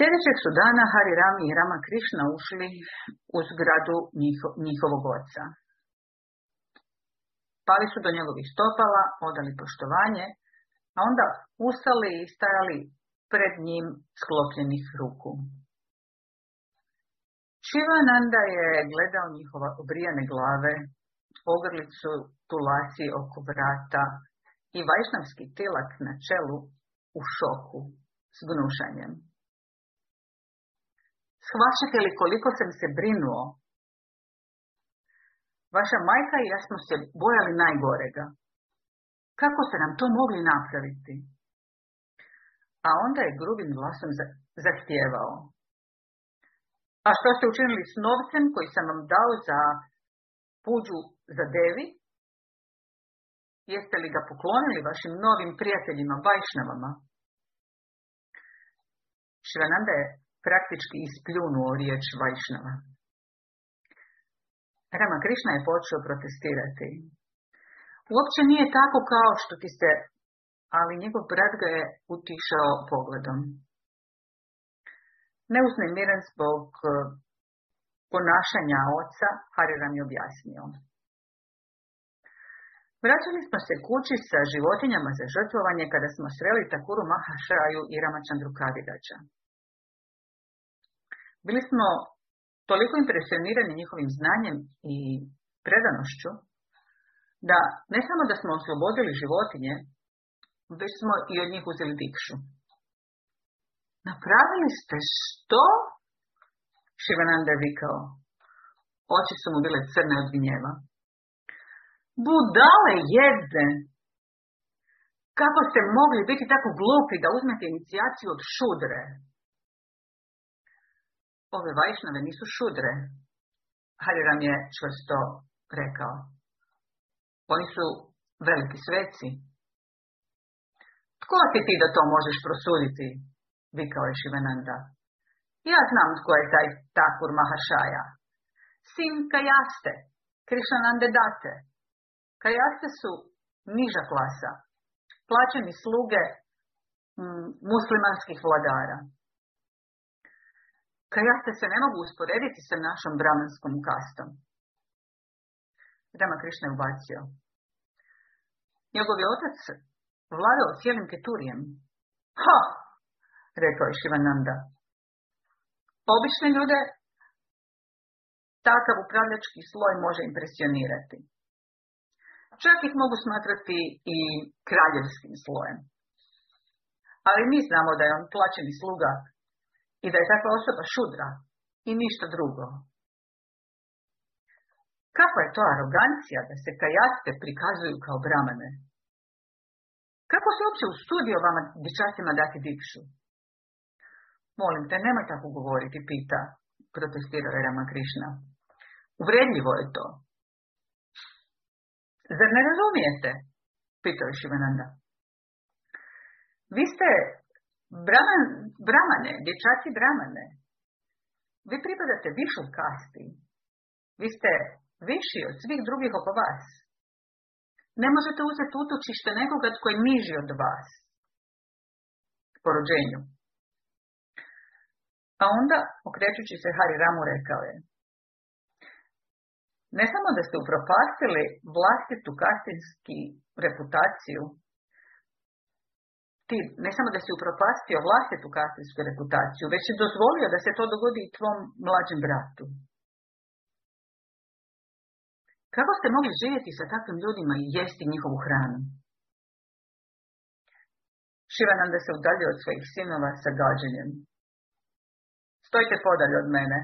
Sljedećeg su dana Hari Rami i Rama Krišna ušli u zgradu njihovog oca. Pali su do njegovih stopala, odali poštovanje, a onda ustali i stajali pred njim sklopljenih ruku. Šivananda je gledao njihova obrijane glave, ogrlicu tulasi oko vrata i vajšnavski tilak na čelu u šoku s gnušanjem. Shvaćate li koliko sam se brinuo? Vaša majka i ja smo se bojali najgorega. Kako ste nam to mogli napraviti? A onda je grubim glasom zahtijevao. A što ste učinili s novcem koji sam vam dao za puđu za devi? Jeste li ga poklonili vašim novim prijateljima, Vajšnavama? Šivananda je praktički ispljunuo riječ Vajšnava. Rama Krišna je počeo protestirati. Uopće nije tako kao što ti se, ali njegov brat ga je utišao pogledom. Neuznemiren zbog eh, ponašanja oca, Hariram je objasnio. Vraćali smo se kući sa životinjama za žrtvovanje kada smo sreli Takuru Mahašaju i Ramačandru Kadigača. Bili smo toliko impresionirani njihovim znanjem i predanošću, da ne samo da smo oslobodili životinje, već smo i od njih uzeli dikšu. Napravili ste što? Šivananda je vikao. Oči su mu bile crne od gnjeva. Budale jedne! Kako ste mogli biti tako glupi da uzmete inicijaciju od šudre? Ove vajšnave nisu šudre, Hariram je čvrsto rekao. Oni su veliki sveci. Tko ti ti da to možeš prosuditi? Vikao je Šivananda. Ja znam tko je taj Takur Mahašaja. Sin Kajaste, Krišanande Date. Kajaste su niža klasa, plaćeni sluge mm, muslimanskih vladara. Kajaste se ne mogu usporediti sa našom bramanskom kastom. Rama Krišna je ubacio. Njegov je otac vladao cijelim keturijem. Ha! rekao je Šivananda. Obične ljude takav upravljački sloj može impresionirati. Čak ih mogu smatrati i kraljevskim slojem. Ali mi znamo da je on plaćeni sluga i da je takva osoba šudra i ništa drugo. Kakva je to arogancija da se kajaste prikazuju kao bramane? Kako se uopće usudio vama dječacima dati dikšu? Molim te, nemoj tako govoriti, pita, protestirao je Rama Krišna. Uvredljivo je to. Zar ne razumijete? Pitao je Šivananda. Vi ste braman, bramane, dječaci bramane. Vi pripadate višoj kasti. Vi ste viši od svih drugih oko vas. Ne možete uzeti utočište nekoga tko je niži od vas. Po rođenju. A onda, okrećući se Hari Ramu, rekao je. Ne samo da ste upropastili vlastitu kastinski reputaciju, ti ne samo da si upropastio vlastitu kastinsku reputaciju, već si dozvolio da se to dogodi i tvom mlađem bratu. Kako ste mogli živjeti sa takvim ljudima i jesti njihovu hranu? Šivananda se udaljio od svojih sinova sa gađenjem. Stojite podalje od mene.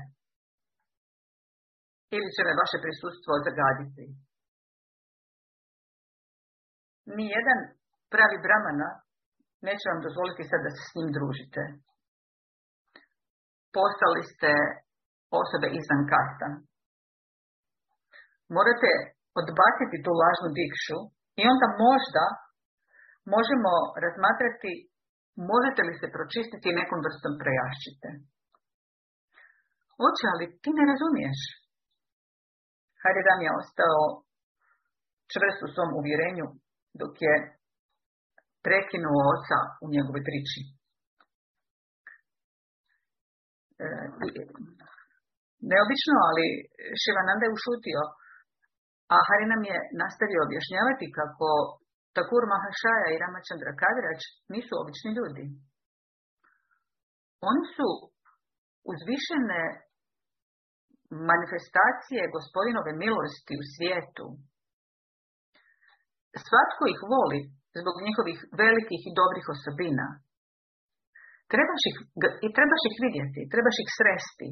Ili će me vaše prisustvo zagaditi. Nijedan pravi bramana neće vam dozvoliti sad da se s njim družite. Postali ste osobe izvan kasta. Morate odbaciti tu lažnu dikšu i onda možda možemo razmatrati možete li se pročistiti nekom vrstom prejašćite. Oče, ali ti ne razumiješ. Haridam je ostao čvrst u svom uvjerenju dok je prekinuo oca u njegovoj priči. neobično, ali Šivananda je ušutio, a Hari nam je nastavio objašnjavati kako Takur Mahašaja i Ramachandra Kadrač nisu obični ljudi. Oni su uzvišene manifestacije gospodinove milosti u svijetu. Svatko ih voli zbog njihovih velikih i dobrih osobina. Trebaš ih, i trebaš ih vidjeti, trebaš ih sresti.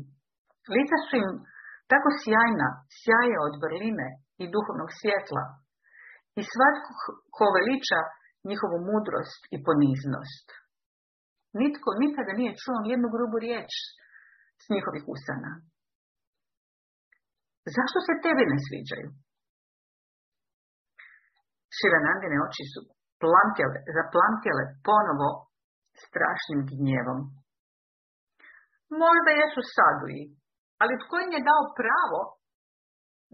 Lica su im tako sjajna, sjaje od vrline i duhovnog svjetla. I svatko ko veliča njihovu mudrost i poniznost. Nitko nikada nije čuo jednu grubu riječ s njihovih usana. Zašto se tebi ne sviđaju? Širanandine oči su plamtjele, zaplamtjele ponovo strašnim gnjevom. Možda jesu saduji, ali tko im je dao pravo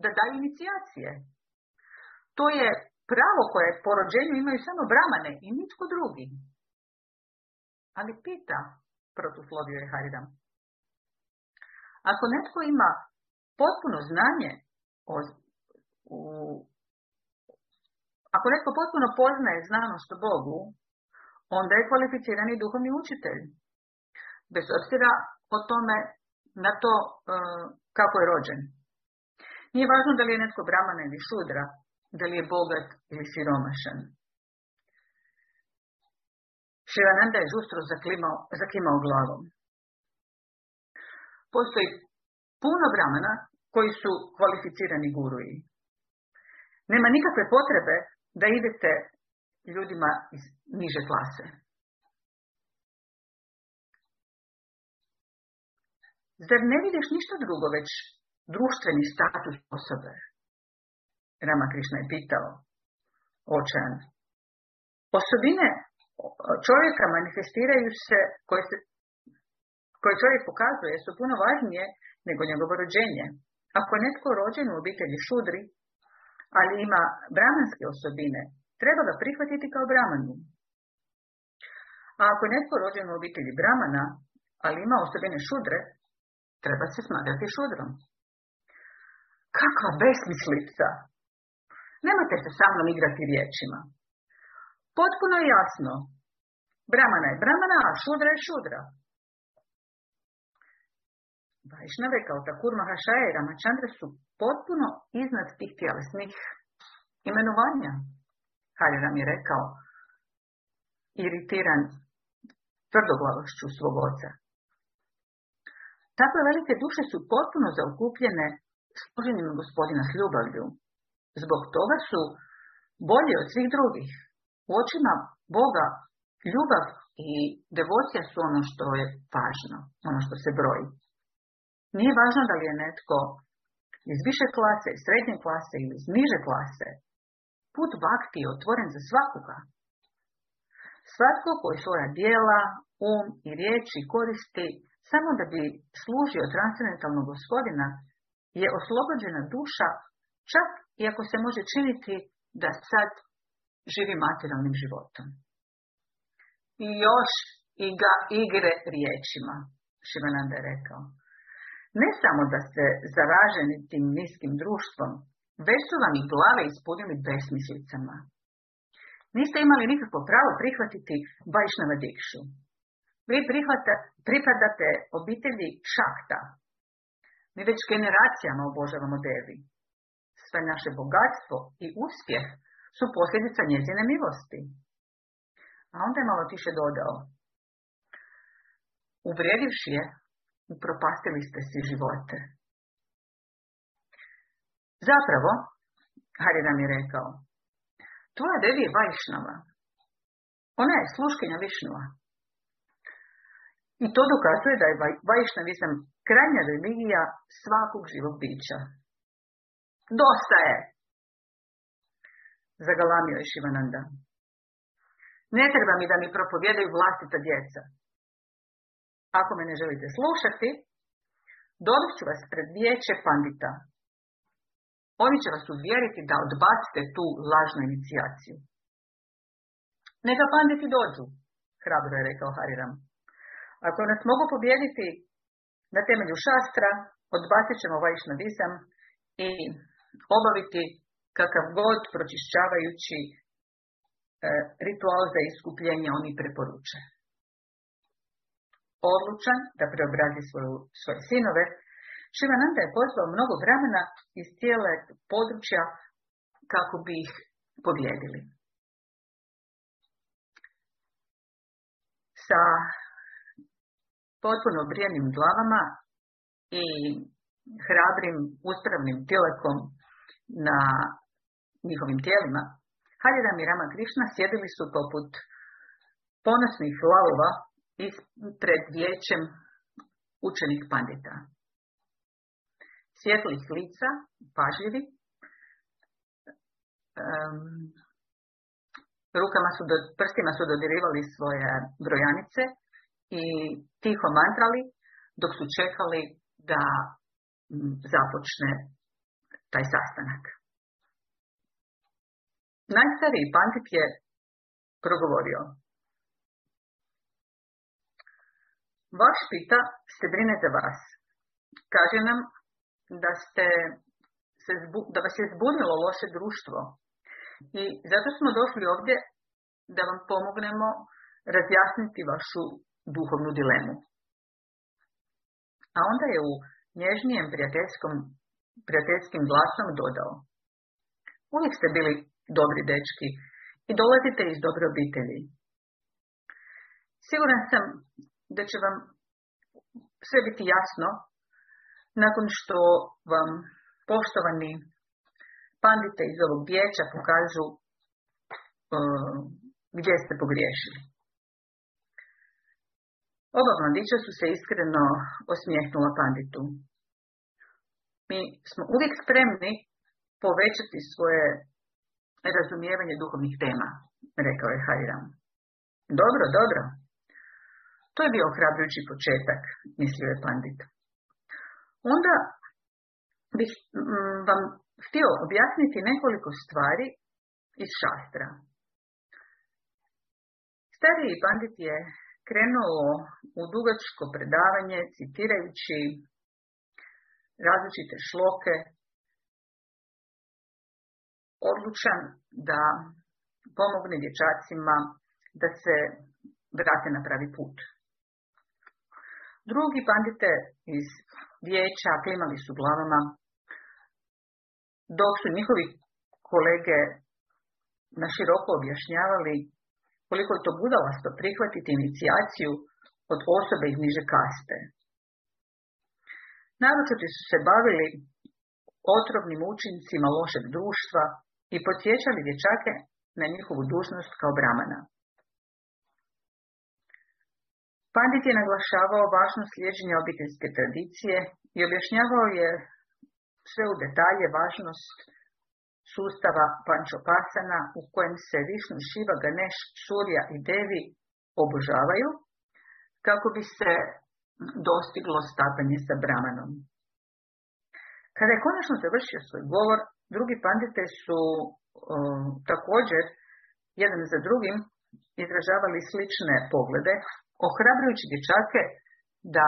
da daju inicijacije? To je pravo koje po rođenju imaju samo bramane i nitko drugi. Ali pita, protuslovio je Haridam, ako netko ima potpuno znanje o, u, ako netko potpuno poznaje znanost o Bogu, onda je kvalificirani duhovni učitelj. Bez obzira o tome na to uh, kako je rođen. Nije važno da li je netko bramana ili šudra, da li je bogat ili siromašan. Šivananda je žustro zaklimao, zakimao glavom. Postoji puno bramana koji su kvalificirani guruji. Nema nikakve potrebe da idete ljudima iz niže klase. Zar ne vidiš ništa drugo, već društveni status osobe? Rama Krišna je pitao, očan. Osobine čovjeka manifestiraju se, koje, se, koje čovjek pokazuje, su puno važnije nego njegovo rođenje. Ako je netko rođen u obitelji šudri, ali ima bramanske osobine, treba ga prihvatiti kao bramanu. A ako je netko rođen u obitelji bramana, ali ima osobine šudre, treba se smatrati šudrom. Kakva besmislica! Nemojte se sa mnom igrati riječima. Potpuno jasno. Bramana je bramana, a šudra je šudra. Vajšnave kao Takur Mahašaja i Ramachandra su potpuno iznad tih tjelesnih imenovanja. Hariram je rekao, iritiran tvrdoglavošću svog oca. Takve velike duše su potpuno zaokupljene služenjem gospodina s ljubavlju. Zbog toga su bolji od svih drugih. U očima Boga ljubav i devocija su ono što je važno, ono što se broji. Nije važno da li je netko iz više klase, srednje klase ili iz niže klase. Put bakti je otvoren za svakoga. Svatko koji svoja dijela, um i riječi koristi samo da bi služio transcendentalnog gospodina, je oslobođena duša, čak i ako se može činiti da sad živi materijalnim životom. I još i ga igre riječima, Šivananda je rekao. Ne samo da ste zaraženi tim niskim društvom, već su vam i glave ispunili besmislicama. Niste imali nikakvo pravo prihvatiti Vajšnava dikšu. Vi prihvata, pripadate obitelji šakta. Mi već generacijama obožavamo devi. Sve naše bogatstvo i uspjeh su posljedica njezine milosti. A onda je malo tiše dodao. Uvrijedivši je, upropastili ste si živote. Zapravo, Hari je rekao, tvoja devi je Vajšnava. Ona je sluškinja Višnova. I to dokazuje da je Vajšnavizam krajnja religija svakog živog bića. Dosta je! Zagalamio je Šivananda. Ne treba mi da mi propovjedaju vlastita djeca. Ako me ne želite slušati, dovest ću vas pred vijeće pandita. Oni će vas uvjeriti da odbacite tu lažnu inicijaciju. Neka panditi dođu, hrabro je rekao Hariram. Ako nas mogu pobijediti, Na temelju šastra odbacit ćemo vajšnavizam i obaviti kakav god pročišćavajući e, ritual za iskupljenje oni preporuče. Odlučan da preobrazi svoju, svoje sinove, Šivananda je pozvao mnogo vremena iz cijele područja kako bi ih pobjedili. Sa potpuno brijenim glavama i hrabrim uspravnim tilekom na njihovim tijelima, Hariram i Rama Krišna sjedili su poput ponosnih lavova pred vijećem učenih pandita. Svjetlih lica, pažljivi, rukama su do, prstima su dodirivali svoje brojanice i tiho mantrali dok su čekali da započne taj sastanak. Najstariji pandit je progovorio. Vaš pita se brine za vas. Kaže nam da, ste se da vas je zbunilo loše društvo i zato smo došli ovdje da vam pomognemo razjasniti vašu duhovnu dilemu. A onda je u nježnijem prijateljskom, prijateljskim glasom dodao. Uvijek ste bili dobri dečki i dolazite iz dobre obitelji. Siguran sam da će vam sve biti jasno nakon što vam poštovani pandite iz ovog vijeća pokažu uh, gdje ste pogriješili. Oba mladića su se iskreno osmijehnula panditu. Mi smo uvijek spremni povećati svoje razumijevanje duhovnih tema, rekao je Hajram. Dobro, dobro. To je bio ohrabrujući početak, mislio je pandit. Onda bih mm, vam htio objasniti nekoliko stvari iz šastra. Stariji pandit je krenuo u dugačko predavanje citirajući različite šloke, odlučan da pomogne dječacima da se vrate na pravi put. Drugi pandite iz vijeća klimali su glavama, dok su njihovi kolege na široko objašnjavali koliko je to budalasto prihvatiti inicijaciju od osobe iz niže kaste. Naročito su se bavili otrovnim učincima lošeg društva i podsjećali dječake na njihovu dužnost kao bramana. Pandit je naglašavao važnost slijeđenja obiteljske tradicije i objašnjavao je sve u detalje važnost sustava Pančopasana u kojem se Višnu, Šiva, Ganeš, Surja i Devi obožavaju kako bi se dostiglo stapanje sa Brahmanom. Kada je konačno završio svoj govor, drugi pandite su um, također jedan za drugim izražavali slične poglede, ohrabrujući dječake da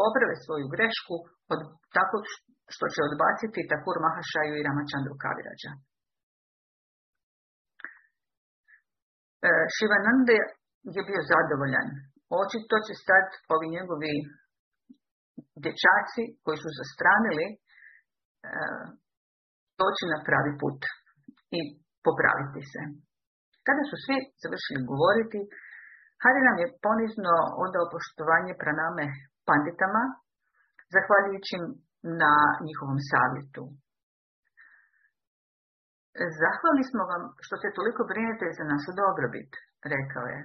poprave svoju grešku od, tako što će odbaciti Takur Mahašaju i Ramachandru Kavirađa. E, Šivananda je bio zadovoljan. Očito će sad ovi njegovi dječaci koji su zastranili e, doći na pravi put i popraviti se. Kada su svi završili govoriti, Hari nam je ponizno odao poštovanje praname panditama, zahvaljujući na njihovom savjetu. Zahvali smo vam što se toliko brinete za našu dobrobit, rekao je.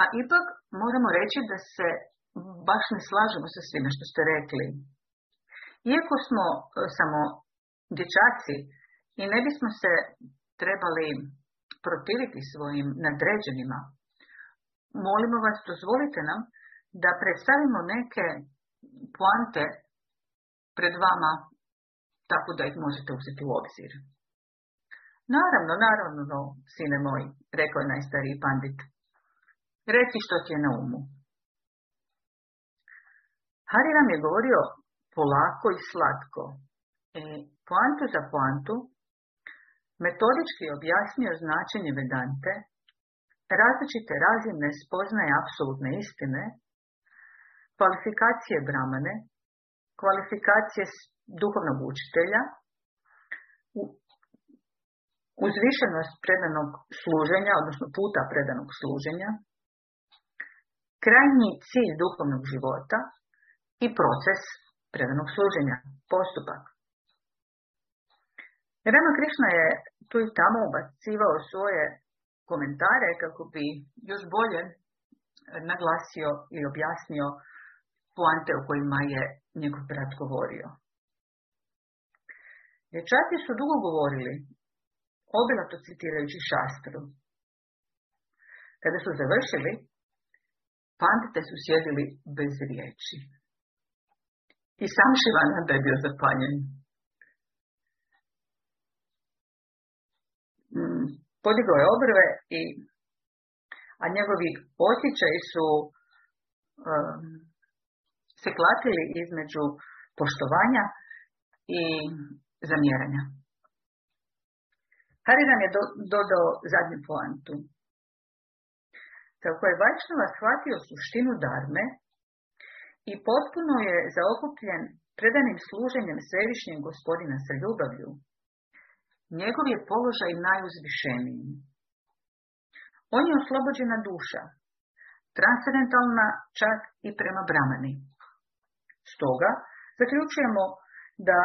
A ipak moramo reći da se baš ne slažemo sa svime što ste rekli. Iako smo e, samo dječaci i ne bismo se trebali protiviti svojim nadređenima, molimo vas, dozvolite nam da predstavimo neke poante pred vama, tako da ih možete uzeti u obzir. Naravno, naravno, sine moj, rekao je najstariji pandit. Reci što ti je na umu. Hari nam je govorio polako i slatko. I poantu za poantu metodički objasnio značenje Vedante, različite razine spoznaje apsolutne istine, kvalifikacije Bramane, kvalifikacije duhovnog učitelja, uzvišenost predanog služenja, odnosno puta predanog služenja, krajnji cilj duhovnog života i proces predanog služenja, postupak. Rama Krišna je tu i tamo ubacivao svoje komentare kako bi još bolje naglasio i objasnio poante o kojima je njegov brat govorio. Dječaci su dugo govorili, obilato citirajući šastru. Kada su završili, pandite su sjedili bez riječi. I sam Šivananda je bio zapaljen. Mm, podigao je obrve i a njegovi osjećaji su um, se klatili između poštovanja i zamjeranja. Hari nam je do, dodao zadnju poantu. Kako je Vajšnava shvatio suštinu darme i potpuno je zaokupljen predanim služenjem svevišnjeg gospodina sa ljubavlju, njegov je položaj najuzvišeniji. On je oslobođena duša, transcendentalna čak i prema bramani. Stoga, zaključujemo da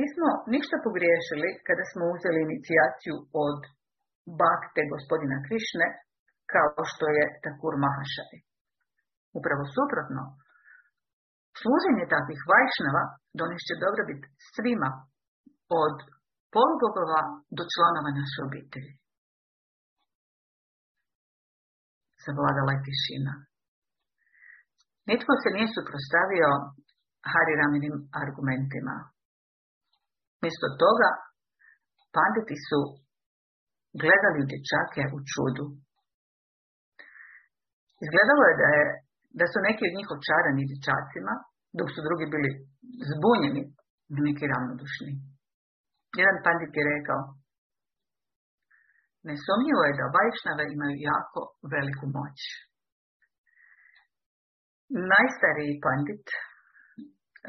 nismo ništa pogriješili kada smo uzeli inicijaciju od bakte gospodina Krišne, kao što je Takur Mahašaj. Upravo suprotno, služenje takvih vajšnava donešće dobrobit svima, od polubogova do članova naše obitelji. Zavladala je tišina. Nitko se nije suprostavio Hariraminim argumentima. Mjesto toga, panditi su gledali u dječake u čudu. Izgledalo je da, je da su neki od njih očarani dječacima, dok su drugi bili zbunjeni neki ravnodušni. Jedan pandit je rekao, nesumnjivo je da vajšnave imaju jako veliku moć. Najstariji pandit,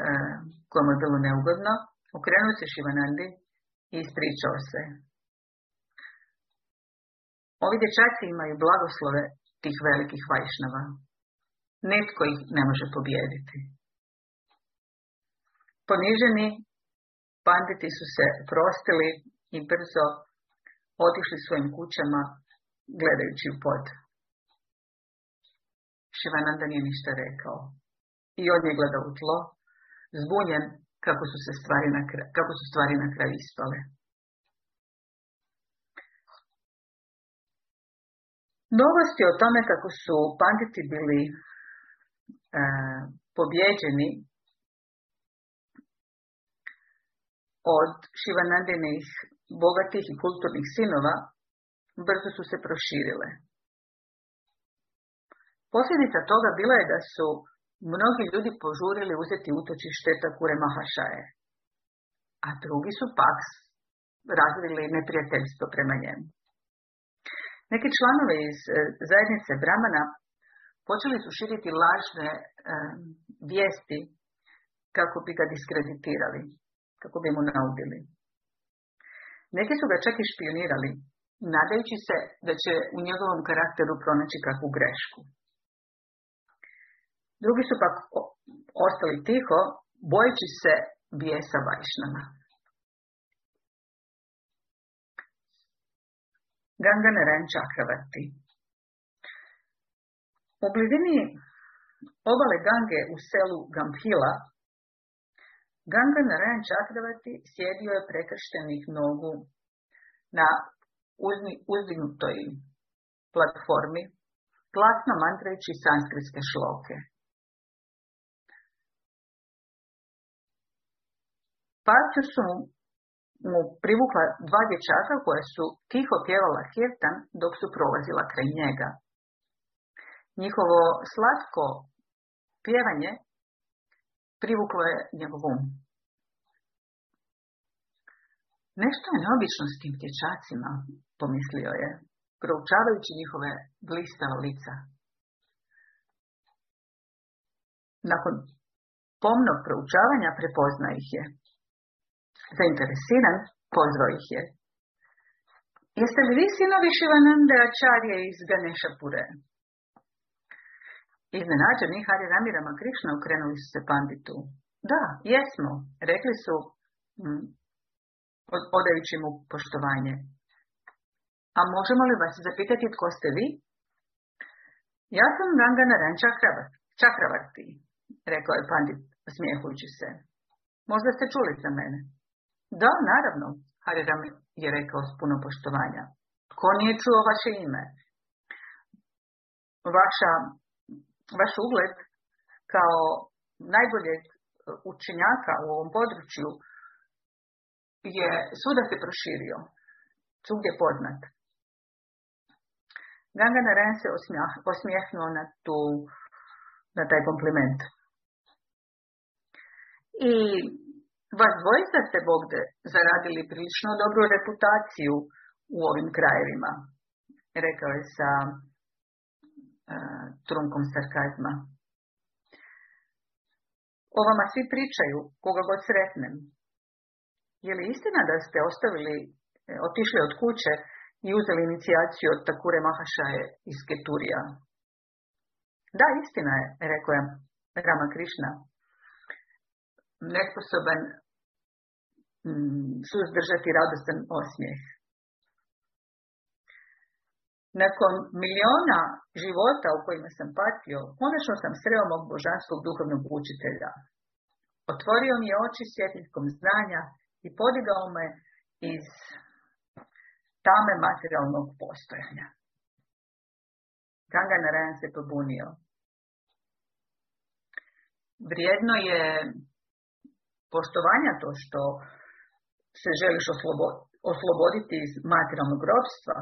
eh, kojemu je bilo neugodno, okrenuo se Šivanandi i ispričao se. Ovi dječaci imaju blagoslove tih velikih vajšnava. Netko ih ne može pobijediti. Poniženi panditi su se prostili i brzo otišli svojim kućama gledajući u pod. Šivananda nije ništa rekao. I on je gledao u tlo, zbunjen kako su, se stvari na kraju, kako su stvari na kraju ispale. Novosti o tome kako su panditi bili e, pobjeđeni od Šivanandinih bogatih i kulturnih sinova brzo su se proširile. Posljedica toga bila je da su mnogi ljudi požurili uzeti utočište Takure Mahašaje, a drugi su pak razvili neprijateljstvo prema njemu. Neki članovi iz e, zajednice Brahmana počeli su širiti lažne e, vijesti kako bi ga diskreditirali, kako bi mu naudili. Neki su ga čak i špionirali, nadajući se da će u njegovom karakteru pronaći kakvu grešku. Drugi su pak ostali tiho, bojeći se bijesa vajšnama. Ganga Narayan Čakravarti U blizini obale Gange u selu Gamphila Ganga Narayan Čakravarti sjedio je prekrštenih nogu na uzdignutoj platformi, glasno mantrajući sanskritske šloke. Pašću su mu privukla dva dječaka koja su tiho pjevala kirtan dok su prolazila kraj njega. Njihovo slatko pjevanje privuklo je njegov um. Nešto je neobično s tim dječacima, pomislio je, proučavajući njihove blistava lica. Nakon pomnog proučavanja prepozna ih je. Zainteresiran, pozvao ih je. Jeste li vi sinovi Šivanande Ačarje iz Ganešapure? Iznenađeni Hari Ramirama Krišna ukrenuli su se panditu. Da, jesmo, rekli su, mm, odajući mu poštovanje. A možemo li vas zapitati tko ste vi? Ja sam Ranganaran Čakravarti, rekao je pandit smijehujući se. Možda ste čuli za mene. Da, naravno, Hariram je rekao s puno poštovanja. Ko nije čuo vaše ime? Vaša, vaš ugled kao najboljeg učenjaka u ovom području je svuda se proširio, svugdje poznat. Ganga Narayan se osmijehnuo na, tu, na taj kompliment. I vas dvojica ste, Bogde, zaradili prilično dobru reputaciju u ovim krajevima, rekao je sa trunkom sarkazma. O vama svi pričaju, koga god sretnem. Je li istina da ste ostavili, e, otišli od kuće i uzeli inicijaciju od Takure Mahašaje iz Keturija? Da, istina je, rekao je Rama Krišna nesposoban suzdržati radostan osmijeh. Nakon miliona života u kojima sam patio, konačno sam sreo mog božanskog duhovnog učitelja. Otvorio mi je oči svjetljivkom znanja i podigao me iz tame materijalnog postojanja. Ganga Narayan se pobunio. Vrijedno je poštovanja to što se želiš osloboditi iz materijalnog robstva,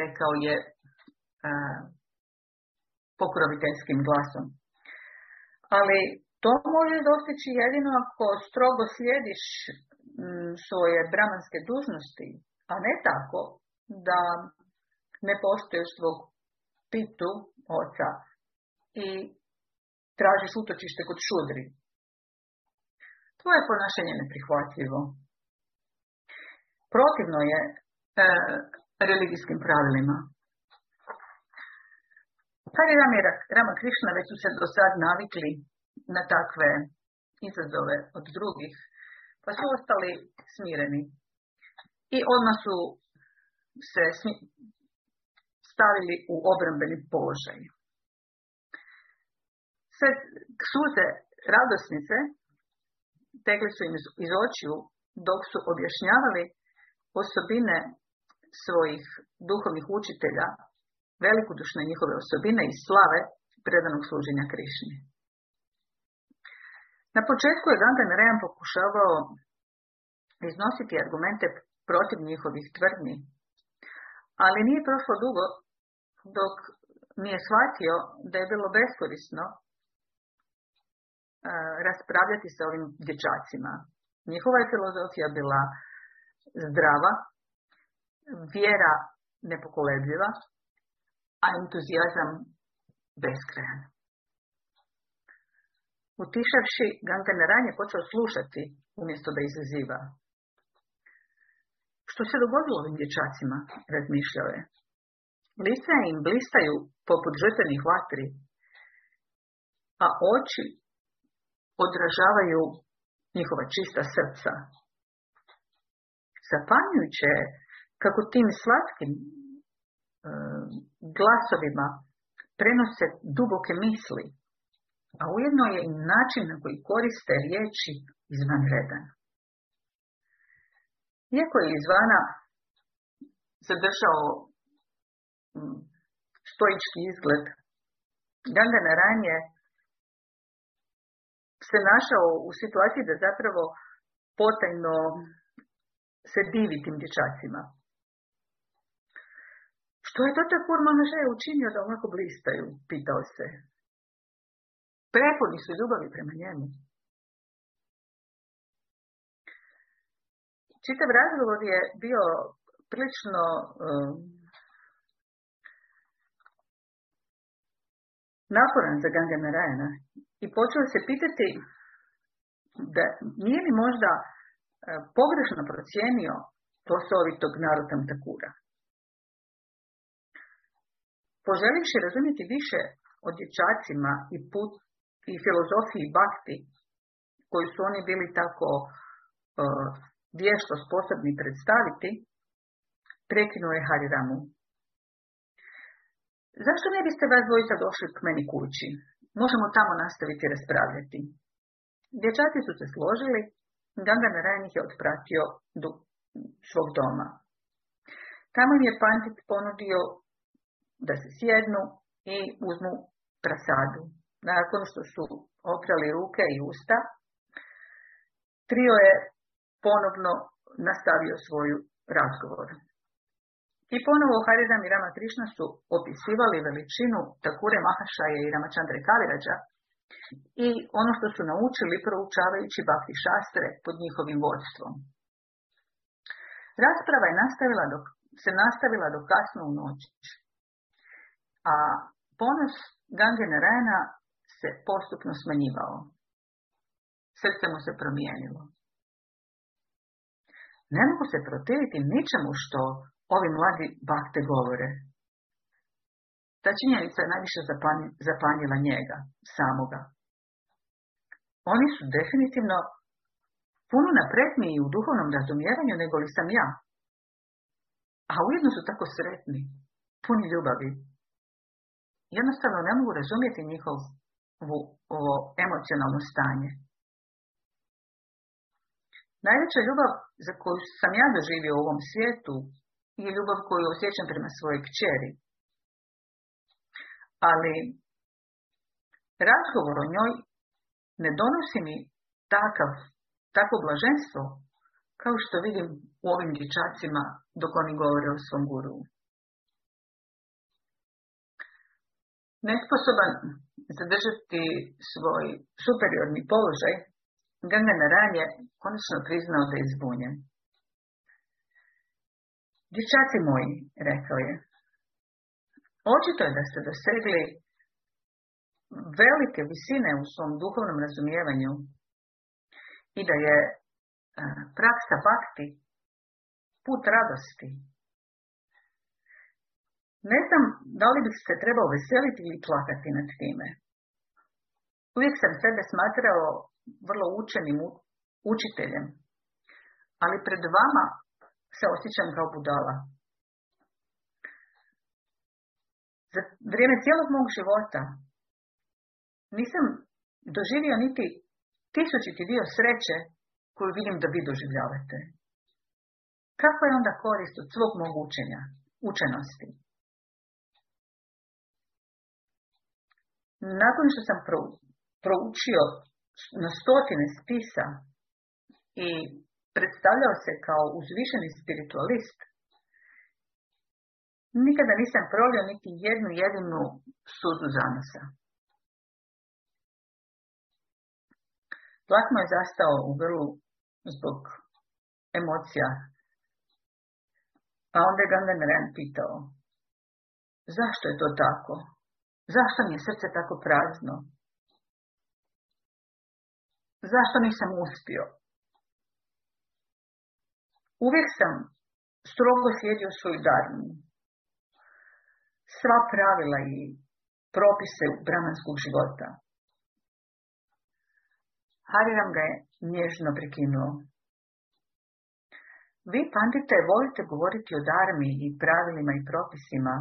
rekao je pokroviteljskim glasom. Ali to možeš dostići jedino ako strogo slijediš svoje bramanske dužnosti, a ne tako da ne poštuješ svog pitu oca i tražiš utočište kod šudri. Tvoje ponašanje neprihvatljivo. Protivno je e, religijskim pravilima. Hari Rama, Rama Krišna već su se do sad navikli na takve izazove od drugih, pa su ostali smireni. I odmah su se stavili u obrambeni položaj. Sve suze radosnice tekli su im iz očiju dok su objašnjavali osobine svojih duhovnih učitelja, velikodušne njihove osobine i slave predanog služenja Krišni. Na početku je Ganga Narayan pokušavao iznositi argumente protiv njihovih tvrdnji, ali nije prošlo dugo dok nije shvatio da je bilo beskorisno raspravljati sa ovim dječacima. Njihova je filozofija bila zdrava, vjera nepokolebljiva, a entuzijazam beskrajan. Utišavši, Ganganeran je počeo slušati umjesto da izaziva. Što se dogodilo ovim dječacima, razmišljao je. Lica im blistaju poput žetvenih vatri, a oči odražavaju njihova čista srca. Zapanjujuće kako tim slatkim e, glasovima prenose duboke misli, a ujedno je i način na koji koriste riječi izvanredan. Iako je izvana zadržao stoički izgled, Ganga Naranje se našao u situaciji da zapravo potajno se divi tim dječacima. Što je to je učinio da ovako blistaju, pitao se. prepuni su ljubavi prema njemu. Čitav razgovor je bio prilično um, naporan za Ganga Narayana i počeo se pitati da nije li možda uh, pogrešno procijenio poslovitog narodom Takura. Poželivši razumjeti više o dječacima i put i filozofiji bakti, koju su oni bili tako uh, vješto sposobni predstaviti, prekinuo je Hariramu. Zašto ne biste vas dvojica došli k meni kući? Možemo tamo nastaviti raspravljati. Dječaci su se složili, Ganga Narayan ih je otpratio do svog doma. Tamo je Pandit ponudio da se sjednu i uzmu prasadu. Nakon što su oprali ruke i usta, trio je ponovno nastavio svoju razgovor. I ponovo Haridam i Rama Krišna su opisivali veličinu Takure Mahašaje i Ramachandre Kavirađa i ono što su naučili proučavajući Bhakti Šastre pod njihovim vodstvom. Rasprava je nastavila dok, se nastavila do kasno u noć, a ponos Gange Narayana se postupno smanjivao. Srce mu se promijenilo. Ne mogu se protiviti ničemu što ovi mladi bakte govore. Ta činjenica je najviše zapanjila njega, samoga. Oni su definitivno puno napredniji u duhovnom razumijevanju nego li sam ja. A ujedno su tako sretni, puni ljubavi. Jednostavno ne mogu razumjeti njihovo emocionalno stanje. Najveća ljubav za koju sam ja doživio u ovom svijetu je ljubav koju osjećam prema svojoj kćeri. Ali razgovor o njoj ne donosi mi takav, takvo blaženstvo kao što vidim u ovim dječacima dok oni govore o svom guru. Nesposoban zadržati svoj superiorni položaj, Ganga Naran je konačno priznao da je zbunjen. Dječaci moji, rekao je, očito je da ste dosegli velike visine u svom duhovnom razumijevanju i da je praksa bakti put radosti. Ne znam da li bih se trebao veseliti ili plakati nad time. Uvijek sam sebe smatrao vrlo učenim učiteljem, ali pred vama se osjećam kao budala. Za vrijeme cijelog mog života nisam doživio niti tisućiti dio sreće koju vidim da vi doživljavate. Kakva je onda korist od svog mog učenja, učenosti? Nakon što sam proučio na stotine spisa i predstavljao se kao uzvišeni spiritualist, nikada nisam prolio niti jednu jedinu suzu zanosa. Vlak mu je zastao u grlu zbog emocija. A onda je Gangan Ren pitao, zašto je to tako? Zašto mi je srce tako prazno? Zašto nisam uspio? Uvijek sam strogo slijedio svoju darmu. Sva pravila i propise bramanskog života. Hariram ga je nježno prekinuo. Vi, pandite, volite govoriti o darmi i pravilima i propisima,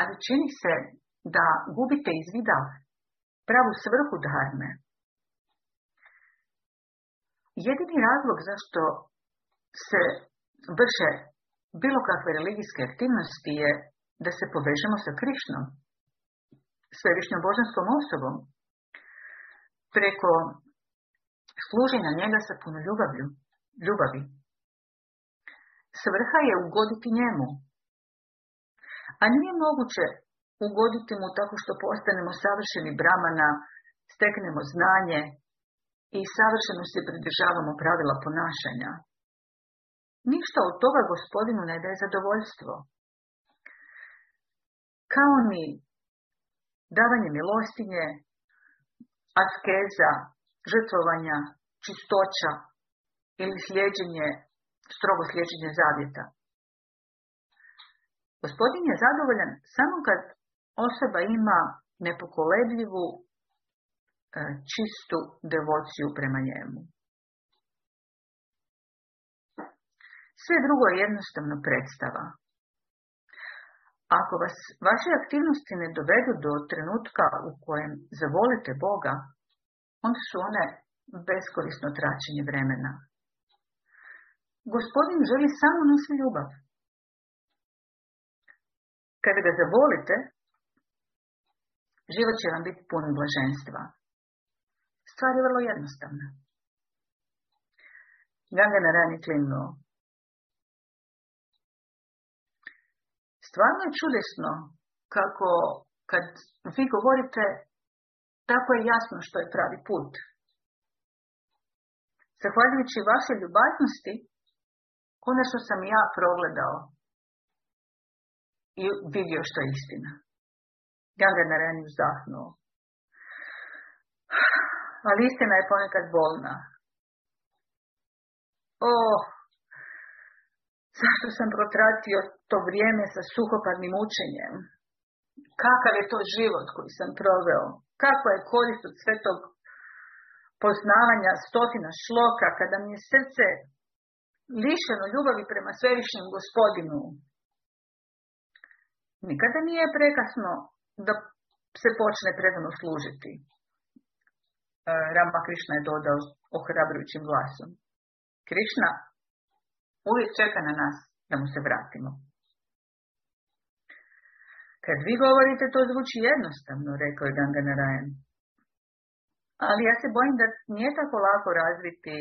ali čini se da gubite iz vida pravu svrhu dharme. Jedini razlog zašto se vrše bilo kakve religijske aktivnosti je da se povežemo sa Krišnom, svevišnjom božanskom osobom, preko služenja njega sa puno ljubavlju, ljubavi. Svrha je ugoditi njemu. A nije moguće ugoditi mu tako što postanemo savršeni bramana steknemo znanje i savršeno se pridržavamo pravila ponašanja. Ništa od toga gospodinu ne daje zadovoljstvo. Kao ni davanje milostinje, askeza, žrtvovanja, čistoća ili slijeđenje, strogo slijeđenje zavjeta. Gospodin je zadovoljan samo kad osoba ima nepokolebljivu, e, čistu devociju prema njemu. Sve drugo je jednostavno predstava. Ako vas vaše aktivnosti ne dovedu do trenutka u kojem zavolite Boga, onda su one beskorisno traćenje vremena. Gospodin želi samo nosi ljubav. Kada ga zavolite, život će vam biti pun blaženstva. Stvar je vrlo jednostavna. Ganga na rani klimnuo. Stvarno je čudesno kako kad vi govorite tako je jasno što je pravi put. Zahvaljujući vašoj ljubaznosti, konačno sam ja progledao i vidio što je istina. Ganga na rani uzdahnuo. Ali istina je ponekad bolna. O, zašto sam protratio to vrijeme sa suhoparnim učenjem? Kakav je to život koji sam proveo? Kakva je korist od svetog poznavanja stotina šloka kada mi je srce lišeno ljubavi prema svevišnjem gospodinu? Nikada nije prekasno da se počne predano služiti. E, Rama Krišna je dodao ohrabrujućim glasom. Krišna uvijek čeka na nas da mu se vratimo. Kad vi govorite, to zvuči jednostavno, rekao je Ganga Narayan. Ali ja se bojim da nije tako lako razviti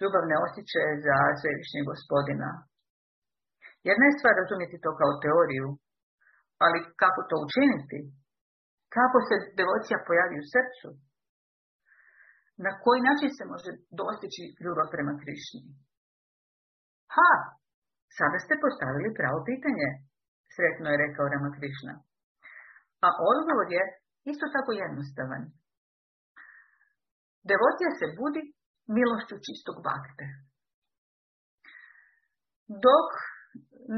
ljubavne osjećaje za svevišnjeg gospodina. Jedna je stvar razumjeti to kao teoriju, ali kako to učiniti? Kako se devocija pojavi u srcu? Na koji način se može dostići ljubav prema Krišni? Ha, sada ste postavili pravo pitanje, sretno je rekao Rama Krišna. A odgovor je isto tako jednostavan. Devocija se budi milošću čistog bakte. Dok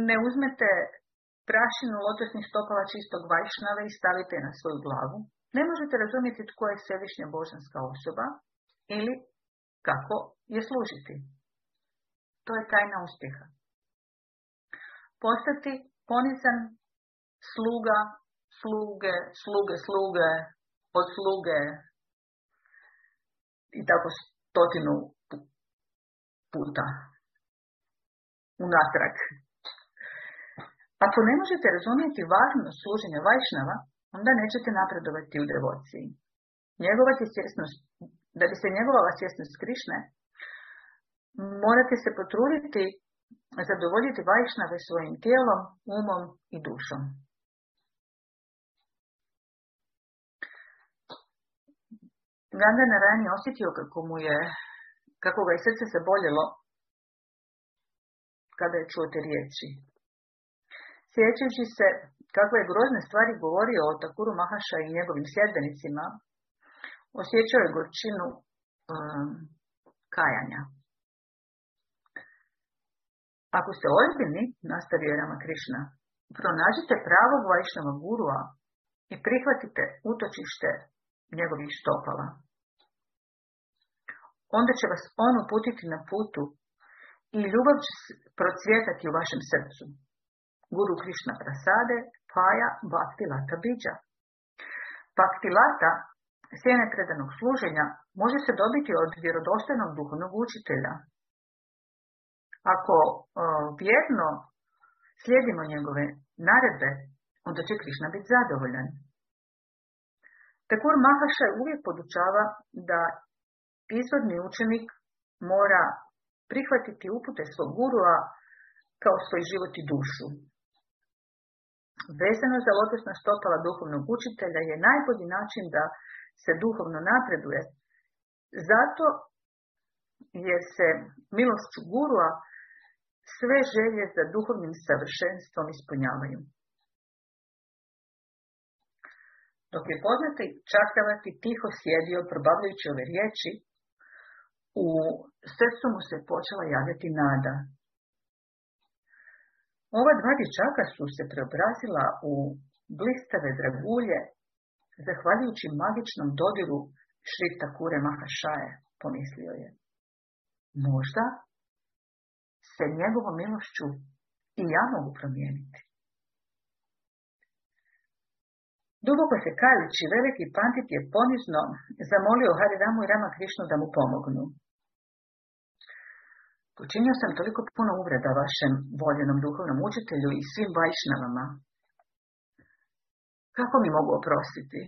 ne uzmete prašinu lotosnih stopala čistog vajšnave i stavite na svoju glavu, ne možete razumjeti tko je svevišnja božanska osoba ili kako je služiti. To je tajna uspjeha. Postati ponizan sluga, sluge, sluge, sluge, od sluge i tako stotinu puta unatrag. Ako ne možete razumjeti važnost služenja vajšnava, onda nećete napredovati u devociji. Njegovati svjesnost, da bi se njegovala svjesnost Krišne, morate se potruditi zadovoljiti vajšnave svojim tijelom, umom i dušom. Ganga Narani osjetio kako mu je, kako ga je srce se boljelo kada je čuo te riječi. Sjećajući se kakve je grozne stvari govorio o Takuru Mahaša i njegovim sljedbenicima, osjećao je gorčinu um, kajanja. Ako ste ozbiljni, nastavio je Rama Krišna, pronađite pravog vajšnava gurua i prihvatite utočište njegovih stopala. Onda će vas on uputiti na putu i ljubav će procvjetati u vašem srcu. Guru Krišna Prasade, Paja, Bhakti Lata Bidža. Bhakti Lata, sjene predanog služenja, može se dobiti od vjerodostojnog duhovnog učitelja. Ako uh, vjerno slijedimo njegove naredbe, onda će Krišna biti zadovoljan. Takur Mahaša uvijek podučava da izvodni učenik mora prihvatiti upute svog gurua kao svoj život i dušu. Vezano za lotosna stopala duhovnog učitelja je najbolji način da se duhovno napreduje, zato jer se milošću gurua sve želje za duhovnim savršenstvom ispunjavaju. Dok je poznati čakravati tiho sjedio probavljajući ove riječi, u srcu mu se počela javljati nada. Ova dva dječaka su se preobrazila u blistave dragulje, zahvaljujući magičnom dodiru šrifta Kure Mahašaje, pomislio je. Možda se njegovom milošću i ja mogu promijeniti. Duboko se kajući, veliki pandit je ponizno zamolio Hari Ramu i Rama Krišnu da mu pomognu. Počinio sam toliko puno uvreda vašem voljenom duhovnom učitelju i svim vajšnavama. Kako mi mogu oprostiti?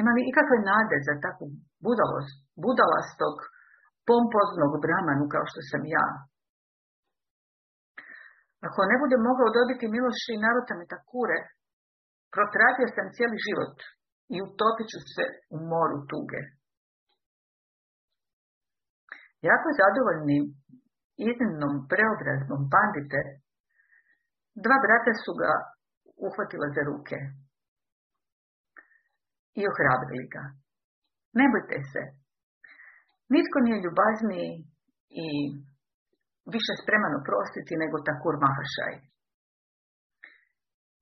Ima li ikakve nade za takvu budalost, budalastog, pompoznog bramanu kao što sam ja? Ako ne budem mogao dobiti miloši i narota takure, protratio sam cijeli život i utopit ću se u moru tuge. Jako zadovoljni iznimnom preobrazbom pandite, dva brata su ga uhvatila za ruke i ohrabrili ga. Ne bojte se, nitko nije ljubazniji i više spreman oprostiti nego Takur Mahašaj.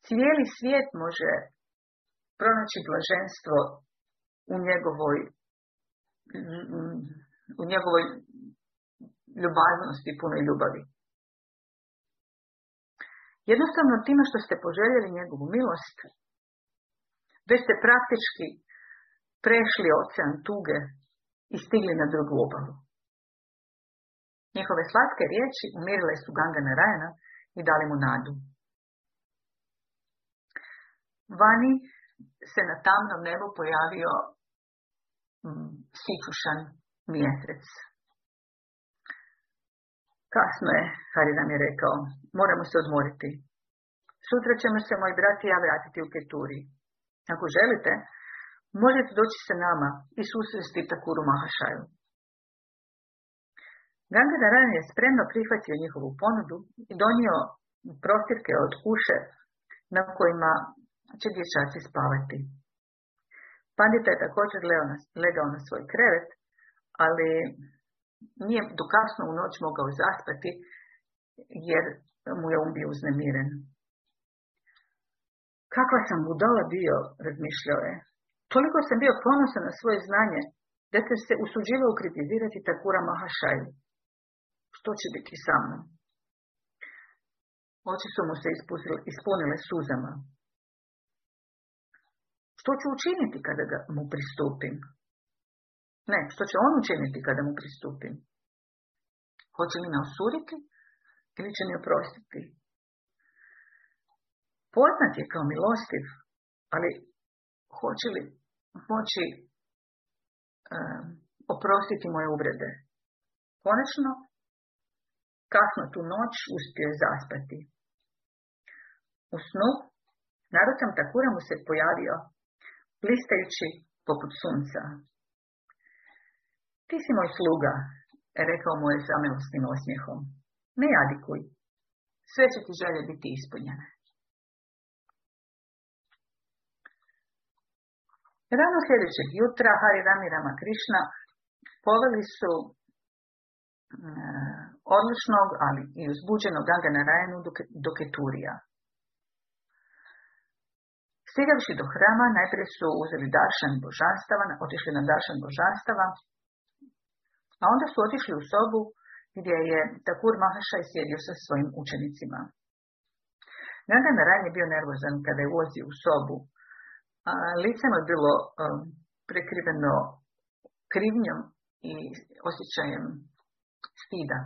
Cijeli svijet može pronaći blaženstvo u njegovoj, u njegovoj ljubaznosti, punoj ljubavi. Jednostavno time što ste poželjeli njegovu milost, već ste praktički prešli ocean tuge i stigli na drugu obalu. Njihove slatke riječi umirile su Ganga Narayana i dali mu nadu. Vani se na tamnom nebu pojavio mm, sičušan mjesec. Kasno je, Haridam je rekao, moramo se odmoriti. Sutra ćemo se, moj brat i ja, vratiti u Keturi. Ako želite, možete doći sa nama i susresti Takuru Mahašaju. Ganga Narayan je spremno prihvatio njihovu ponudu i donio prostirke od kuše na kojima će dječaci spavati. Pandita je također legao na svoj krevet, ali nije do kasno u noć mogao zaspati jer mu je um bio uznemiren. Kakva sam budala bio, razmišljao je. Toliko sam bio ponosan na svoje znanje, da te se usuđivao kritizirati Takura Mahašaju. Što će biti sa mnom? Oči su mu se ispunile suzama. Što ću učiniti kada ga mu pristupim? Ne, što će on učiniti kada mu pristupim? Hoće li me osuriti ili će mi oprostiti? Poznat je kao milostiv, ali hoće li moći um, oprostiti moje uvrede? Konačno, kasno tu noć uspio je zaspati. U snu, Narutam Takura mu se pojavio, blistajući poput sunca. Ti si moj sluga, rekao mu je samilostnim osmijehom. Ne jadikuj, sve će ti želje biti ispunjene. Rano sljedećeg jutra Hari Rami Rama Krišna poveli su mm, odličnog, ali i uzbuđenog Ganga Narayanu do Keturija. Stigavši do hrama, najprije su uzeli daršan božanstava, otišli na daršan božanstava, a onda su otišli u sobu gdje je Takur Mahašaj sjedio sa svojim učenicima. Ganga Narayan je bio nervozan kada je ulazio u sobu. A lice mu je bilo um, prekriveno krivnjom i osjećajem stida.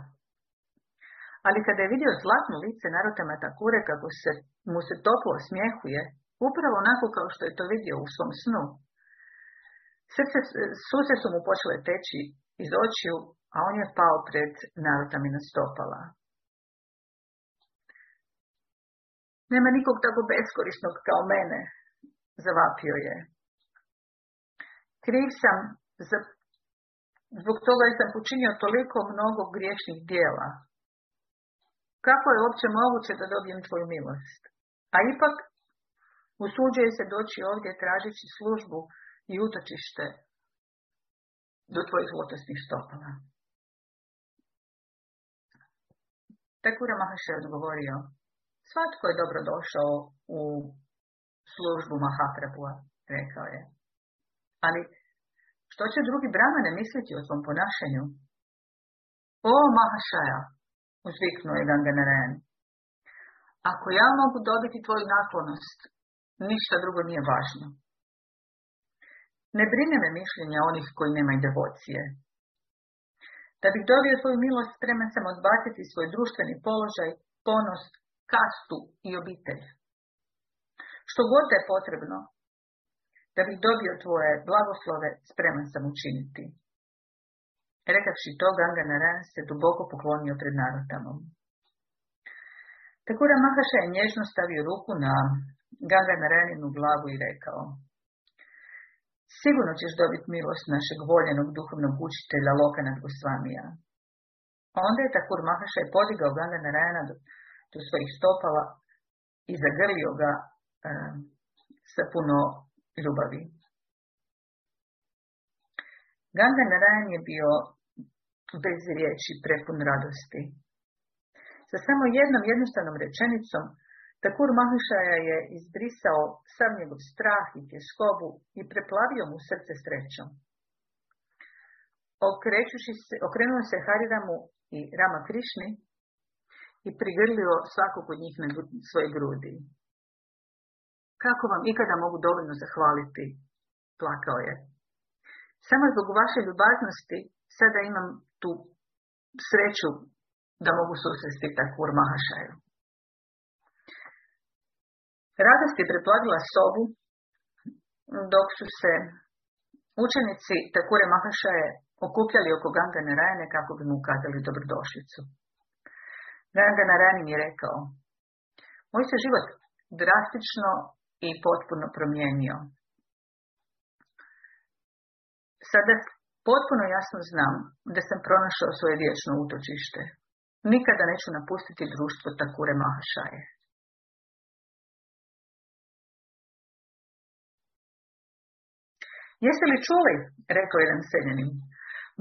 Ali kada je vidio zlatno lice Narotama Takure kako se, mu se toplo smjehuje, upravo onako kao što je to vidio u svom snu, srce, suze su mu počele teći iz očiju, a on je pao pred narutamina stopala. Nema nikog tako beskorisnog kao mene, zavapio je. Kriv sam za, zbog toga jer sam počinio toliko mnogo griješnih dijela. Kako je uopće moguće da dobijem tvoju milost? A ipak usuđuje se doći ovdje tražeći službu i utočište do tvojih lotosnih stopala. Takura Mahaša je odgovorio, svatko je dobro došao u službu Mahaprabhua, rekao je. Ali što će drugi bramane misliti o svom ponašanju? O Mahašaja, uzviknuo je Ganganaren. Ako ja mogu dobiti tvoju naklonost, ništa drugo nije važno. Ne brine me mišljenja onih koji nemaju devocije. Da bih dobio svoju milost, spreman sam odbaciti svoj društveni položaj, ponos, kastu i obitelj. Što god je potrebno, da bih dobio tvoje blagoslove, spreman sam učiniti. Rekavši to, Ganga Naran se duboko poklonio pred Narotamom. Takura Mahaša je nježno stavio ruku na Ganga Naraninu glavu i rekao Sigurno ćeš dobiti milost našeg voljenog duhovnog učitelja Lokanat Gosvamija. Onda je Takur je podigao Ganga Narayana do, do svojih stopala i zagrlio ga um, sa puno ljubavi. Ganga Narayan je bio bez riječi prepun radosti. Sa samo jednom jednostavnom rečenicom Takur Mahišaja je izbrisao sam njegov strah i tjeskobu i preplavio mu srce srećom. se, okrenuo se Hariramu i Rama Krišni i prigrlio svakog od njih na svoje grudi. Kako vam ikada mogu dovoljno zahvaliti? Plakao je. Samo zbog vaše ljubaznosti sada imam tu sreću da mogu susresti Takur Mahašaju. Radost je preplavila sobu dok su se učenici Takure Mahašaje okupljali oko Ganga Narajane kako bi mu ukazali dobrodošlicu. Ganga Narajan je rekao, moj se život drastično i potpuno promijenio. Sada potpuno jasno znam da sam pronašao svoje vječno utočište. Nikada neću napustiti društvo Takure Mahašaje. Jeste li čuli, rekao jedan seljanin,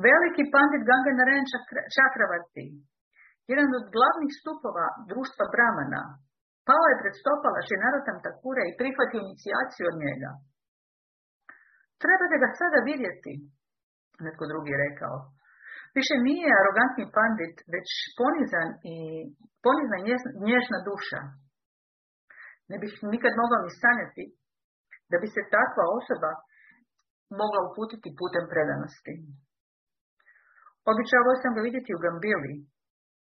veliki pandit Ganga Narayan Čakravarti, jedan od glavnih stupova društva Brahmana, pao je pred stopala Šinarotam Takura i prihvatio inicijaciju od njega. Trebate ga sada vidjeti, netko drugi rekao. Više nije arogantni pandit, već ponizan i ponizna nježna duša. Ne bih nikad mogao ni sanjati da bi se takva osoba mogla uputiti putem predanosti. Običavao sam ga vidjeti u Gambili.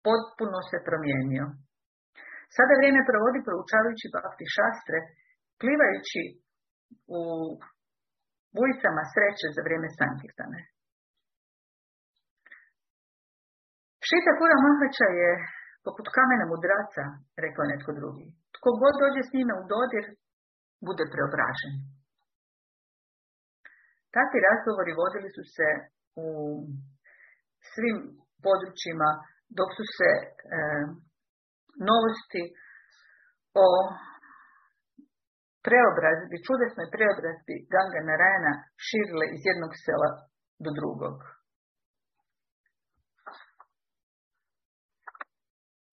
Potpuno se promijenio. Sada vrijeme provodi proučavajući bakti šastre, plivajući u ulicama sreće za vrijeme Sankirtane. Šita Kura Mahača je poput kamena mudraca, rekao netko drugi. Tko god dođe s njime u dodir, bude preobražen. Takvi razgovori vodili su se u svim područjima dok su se e, novosti o preobrazbi, čudesnoj preobrazbi Ganga Narayana širile iz jednog sela do drugog.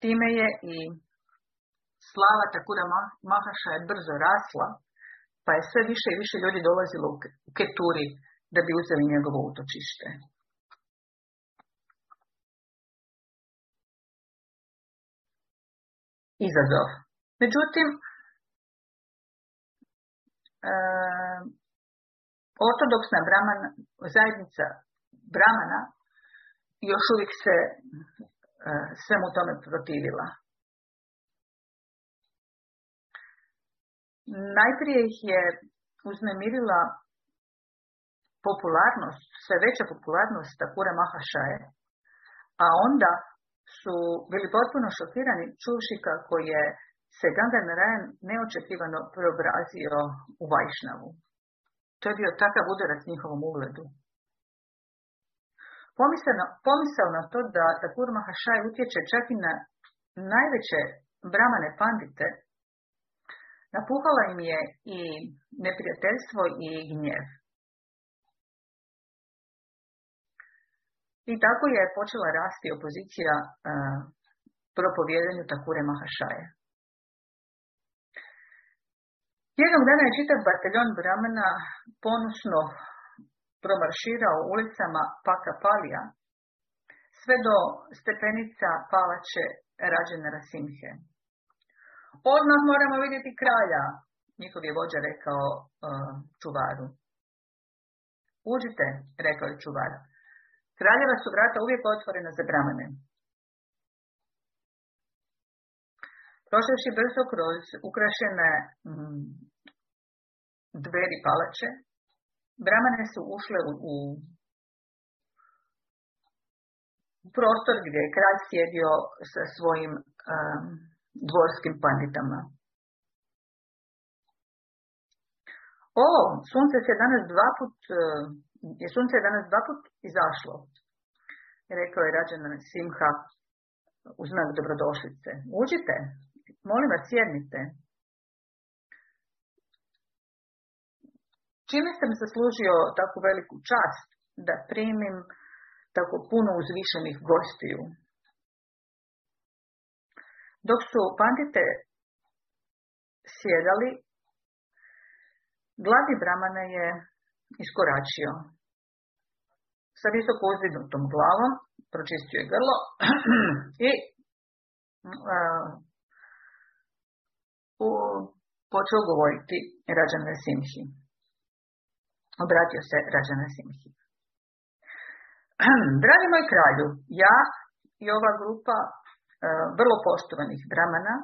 Time je i slava Takura Mahaša je brzo rasla, pa je sve više i više ljudi dolazilo u Keturi da bi uzeli njegovo utočište. Izazov. Međutim, e, ortodoksna bramana, zajednica bramana još uvijek se e, svemu tome protivila. Najprije ih je uznemirila popularnost, sve veća popularnost Takura Mahašaje, a onda su bili potpuno šokirani čuši kako je se Ganga Narayan neočekivano preobrazio u Vajšnavu. To je bio takav udarac njihovom ugledu. Pomisao, na to da Takur Mahašaj utječe čak i na najveće bramane pandite, napuhala im je i neprijateljstvo i gnjev. I tako je počela rasti opozicija uh, propovjedanju Takure Mahašaja. Jednog dana je čitav bataljon Brahmana ponosno promarširao ulicama Paka Palija sve do stepenica palače Rađena Rasimhe. Odmah moramo vidjeti kralja, njihov je vođa rekao uh, čuvaru. Uđite, rekao je čuvar. Kraljeva su vrata uvijek otvorena za bramane. Prošavši brzo kroz ukrašene mm, dveri palače, bramane su ušle u, u prostor gdje je kralj sjedio sa svojim um, dvorskim panditama. O, sunce se danas dva put, uh, je sunce je danas dva put izašlo, rekao je Rađana Simha u znak dobrodošlice. Uđite, molim vas, sjednite. Čime sam zaslužio takvu veliku čast da primim tako puno uzvišenih gostiju? Dok su pandite sjedali, glavni Bramana je iskoračio. Sa visoko uzdignutom glavom, pročistio je grlo i počeo govoriti Rađan Simhi. Obratio se Rađan Simhi. Dragi moj kralju, ja i ova grupa vrlo poštovanih bramana,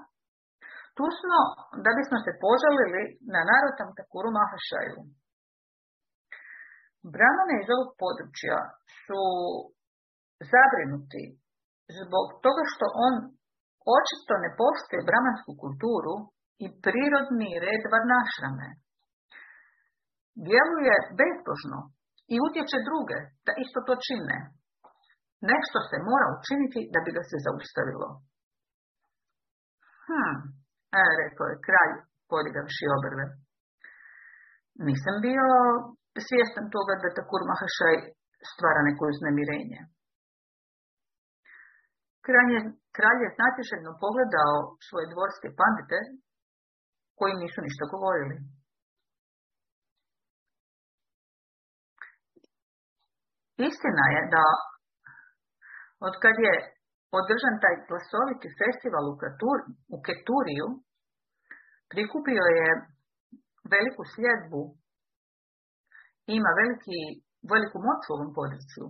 tu smo da bismo se požalili na narodom Takuru Mahašaju. Bramane iz ovog područja su zabrinuti zbog toga što on očito ne poštuje bramansku kulturu i prirodni red varnašrame. Djeluje bezbožno i utječe druge da isto to čine. Nešto se mora učiniti da bi ga se zaustavilo. Hm, e, rekao je kralj, podigavši obrve. Nisam bio svjestan toga da Takur Mahašaj stvara neko uznemirenje. Kralj je, kralj je znatiželjno pogledao svoje dvorske pandite koji nisu ništa govorili. Istina je da od kad je održan taj glasoviti festival u, u Keturiju, prikupio je veliku sljedbu, ima veliki, veliku moć u ovom području,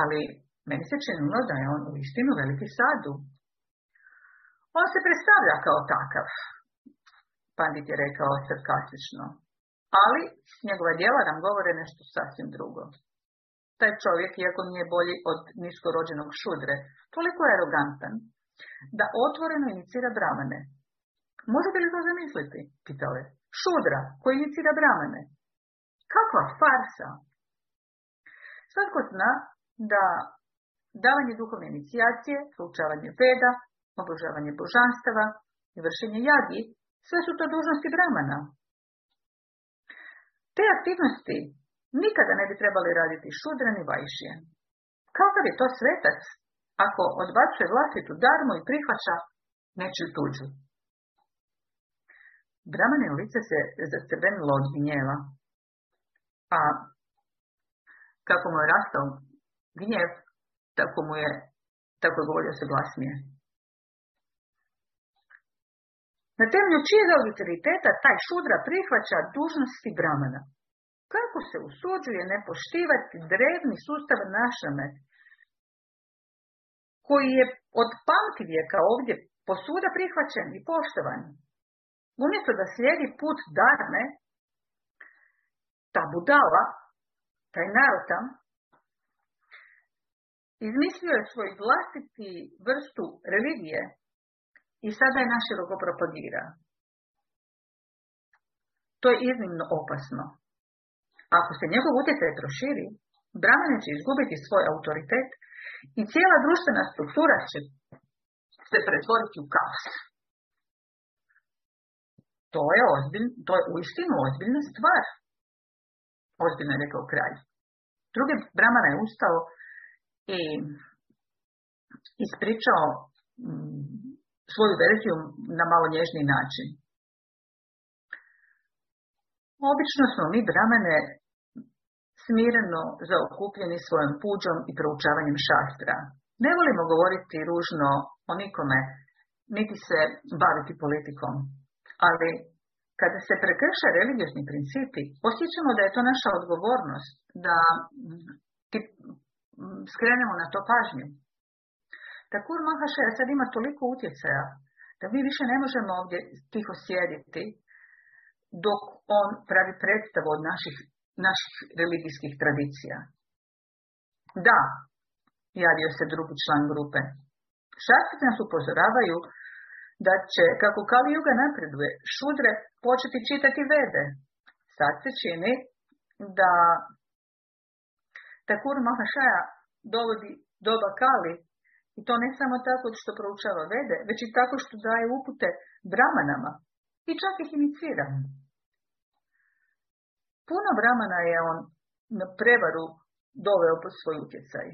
ali meni se činilo da je on u istinu veliki sadu. On se predstavlja kao takav, pandit je rekao sarkastično, ali njegova djela nam govore nešto sasvim drugo. Taj čovjek, iako nije bolji od niskorođenog šudre, toliko je arogantan, da otvoreno inicira bramane. Možete li to zamisliti? Pitale. Šudra koji inicira bramane. Kakva farsa! Svatko zna da davanje duhovne inicijacije, slučavanje veda, obožavanje božanstava i vršenje jagi, sve su to dužnosti bramana. Te aktivnosti nikada ne bi trebali raditi šudra ni vajšije. Kakav je to svetac ako odbacuje vlastitu darmu i prihvaća nečiju tuđu? Bramane lice se zacrvenilo od gnjeva, a kako mu je rastao gnjev, tako mu je, tako je govorio se glasnije. Na temelju čijeg autoriteta taj šudra prihvaća dužnosti bramana? Kako se usuđuje ne poštivati drevni sustav našame, koji je od vijeka ovdje posuda prihvaćen i poštovan? Umjesto da slijedi put darme, ta budala, taj narotam, izmislio je svoj vlastiti vrstu religije i sada je naširoko propagira. To je iznimno opasno. Ako se njegov utjecaj proširi, Brahmane će izgubiti svoj autoritet i cijela društvena struktura će se pretvoriti u kaos. To je, ozbilj, to je uistinu ozbiljna stvar. Ozbiljno je rekao kralj. Drugi Brahmana je ustao i ispričao mm, svoju verziju na malo nježni način. Obično smo mi Brahmane smireno zaokupljeni svojom puđom i proučavanjem šastra. Ne volimo govoriti ružno o nikome, niti se baviti politikom. Ali kada se prekrše religiozni principi, osjećamo da je to naša odgovornost, da skrenemo na to pažnju. Takur Mahašaja sad ima toliko utjecaja da mi više ne možemo ovdje tiho sjediti dok on pravi predstavu od naših, naših religijskih tradicija. Da, javio se drugi član grupe. Šastri nas upozoravaju da će, kako Kali Juga napreduje, šudre početi čitati vede. Sad se čini da Takur Mahašaja dovodi doba Kali i to ne samo tako što proučava vede, već i tako što daje upute bramanama i čak ih inicira. Puno bramana je on na prevaru doveo po svoj utjecaj.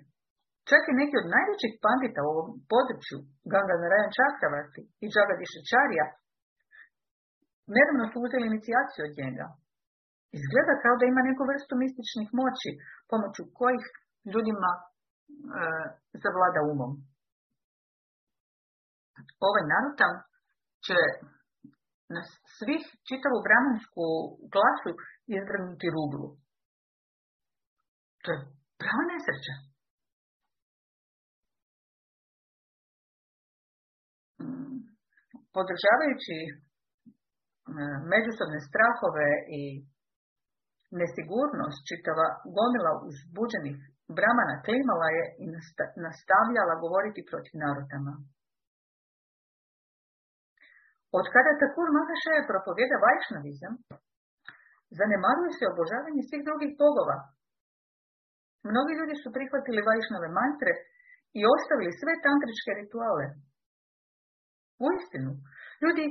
Čak i neki od najvećih pandita u ovom području, Ganga Narayan Čakravati i Čarija, nedavno su uzeli inicijaciju od njega. Izgleda kao da ima neku vrstu mističnih moći, pomoću kojih ljudima e, zavlada umom. Ovaj narutam će na svih čitavu brahmansku glasu izvrnuti ruglu. To je prava nesreća. Mm, podržavajući e, međusobne strahove i nesigurnost čitava gomila uzbuđenih bramana klimala je i nastavljala govoriti protiv narodama. Od kada Takur Mahašaja propovjeda vajšnavizam, zanemaruje se obožavanje svih drugih bogova. Mnogi ljudi su prihvatili vajšnave mantre i ostavili sve tantričke rituale. U istinu, ljudi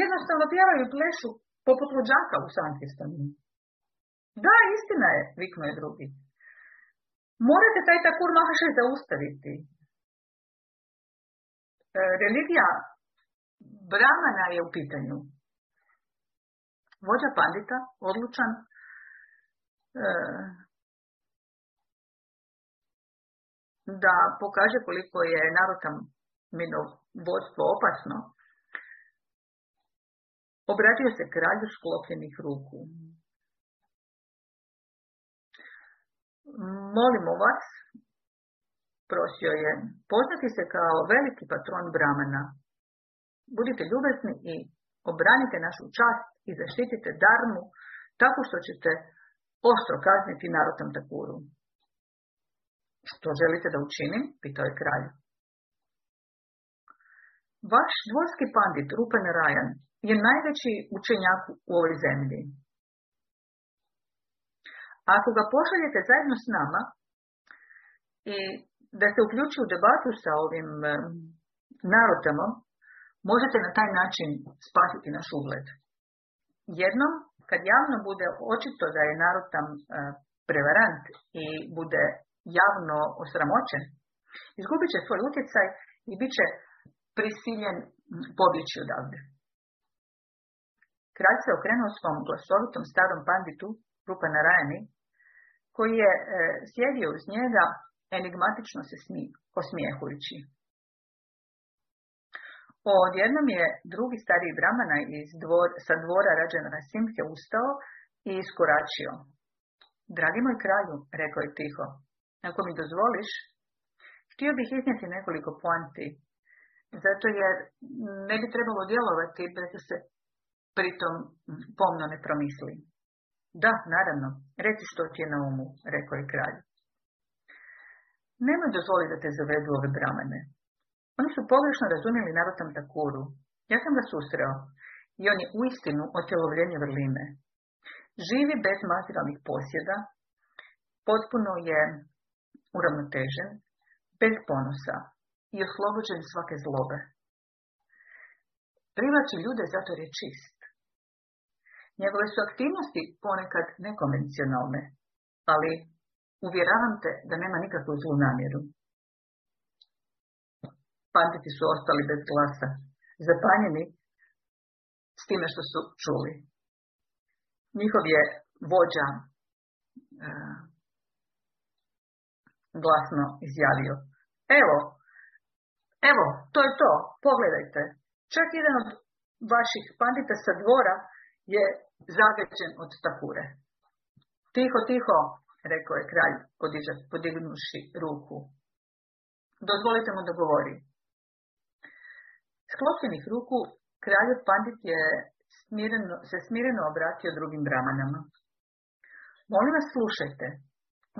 jednostavno pjevaju plešu poput luđaka u sankistanu. Da, istina je, viknuo je drugi. Morate taj takur mahašaj zaustaviti. E, religija Brahmana je u pitanju. Vođa pandita, odlučan, e, da pokaže koliko je narotam vodstvo opasno, obratio se kralju sklopljenih ruku. Molimo vas, prosio je, poznati se kao veliki patron Bramana. Budite ljubezni i obranite našu čast i zaštitite darmu tako što ćete ostro kazniti narodom takuru. Što želite da učinim? pitao je kralj. Vaš dvorski pandit Rupen Rajan je najveći učenjak u ovoj zemlji. Ako ga pošaljete zajedno s nama i da se uključi u debatu sa ovim narodom, možete na taj način spasiti naš ugled. Jednom, kad javno bude očito da je narod tam e, prevarant i bude javno osramoćen, izgubit će svoj utjecaj i bit će prisiljen pobjeći odavde. Kralj se okrenuo svom glasovitom starom panditu, Rupa Narajani, koji je e, sjedio uz njega enigmatično se smi, osmijehujući. Odjednom je drugi stariji bramana iz dvor, sa dvora Rađana Simke ustao i iskoračio. Dragi moj kralju, rekao je tiho, ako mi dozvoliš, htio bih iznijeti nekoliko poanti, zato jer ne bi trebalo djelovati da se pritom pomno ne promisli. Da, naravno, reci što ti je na umu, rekao je kralj. Nemoj dozvoliti da te zavedu ove bramene. Oni su pogrešno razumjeli narodom takuru. Ja sam ga susreo i on je uistinu otjelovljenje vrline. Živi bez materijalnih posjeda, potpuno je uravnotežen, bez ponosa i oslobođen svake zlobe. Privlači ljude zato jer je čist. Njegove su aktivnosti ponekad nekonvencionalne, ali uvjeravam te da nema nikakvu zlu namjeru. Panditi su ostali bez glasa, zapanjeni s time što su čuli. Njihov je vođa uh, glasno izjavio. Evo, evo, to je to, pogledajte. Čak jedan od vaših pandita sa dvora je zagađen od takure. Tiho, tiho, rekao je kralj podignuši ruku. Dozvolite mu da govori. Sklopljenih ruku kraljev pandit je smireno, se smireno obratio drugim bramanama. Molim vas slušajte,